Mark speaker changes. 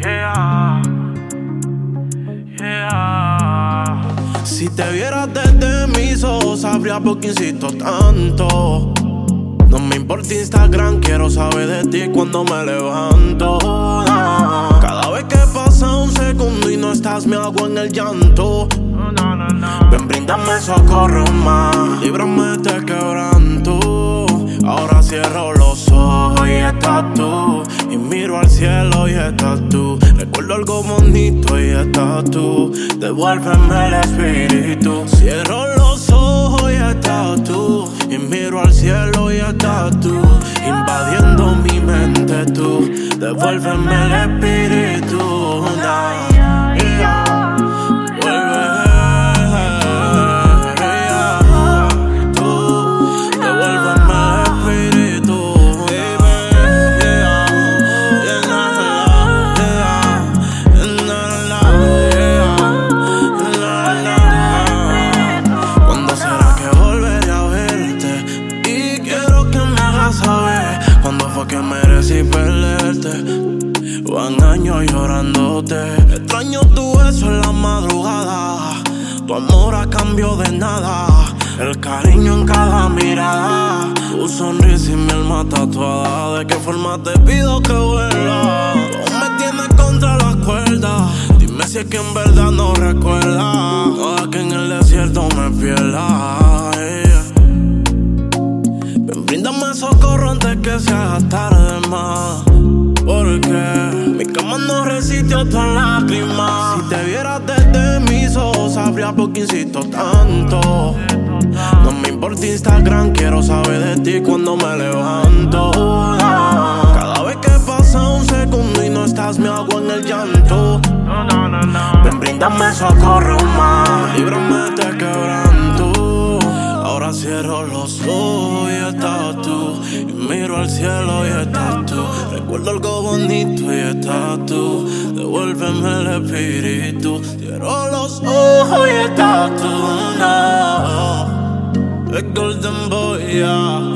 Speaker 1: Yeah. Yeah.
Speaker 2: Si te vieras desde mis ojos, sabría por qué insisto tanto. No me importa Instagram, quiero saber de ti cuando me levanto. Estás, me hago en el llanto.
Speaker 1: No, no, no.
Speaker 2: Ven, brindame socorro más, líbrame de quebranto. Ahora cierro los ojos y estás tú. Y miro al cielo y estás tú. Recuerdo algo bonito y estás tú. Devuélveme el espíritu. Cierro los ojos y estás tú. Y miro al cielo y estás tú. Invadiendo mi mente tú. Devuélveme el espíritu. Merecí perderte. Van años llorándote. Extraño tu beso en la madrugada. Tu amor a cambio de nada. El cariño en cada mirada. Tu sonrisa y mi alma tatuada. ¿De qué forma te pido que vuelva? Tú me tienes contra las cuerdas. Dime si es que en verdad no recuerdas. Toda que en el desierto me pierda. Que se haga tarde más. Porque mi cama no resistió tus lágrimas. Si te vieras desde mis ojos, sabría por qué insisto tanto. No me importa Instagram, quiero saber de ti cuando me levanto. Cada vez que pasa un segundo y no estás, me hago en el llanto. Ven, bríndame socorro más, líbrame de quebranto. Cierro los ojos y estás tú. Y miro al cielo y estás tú. Recuerdo algo bonito y estás tú. Devuélveme el espíritu. Cierro los ojos y estás tú. No. El Golden Boy, yeah.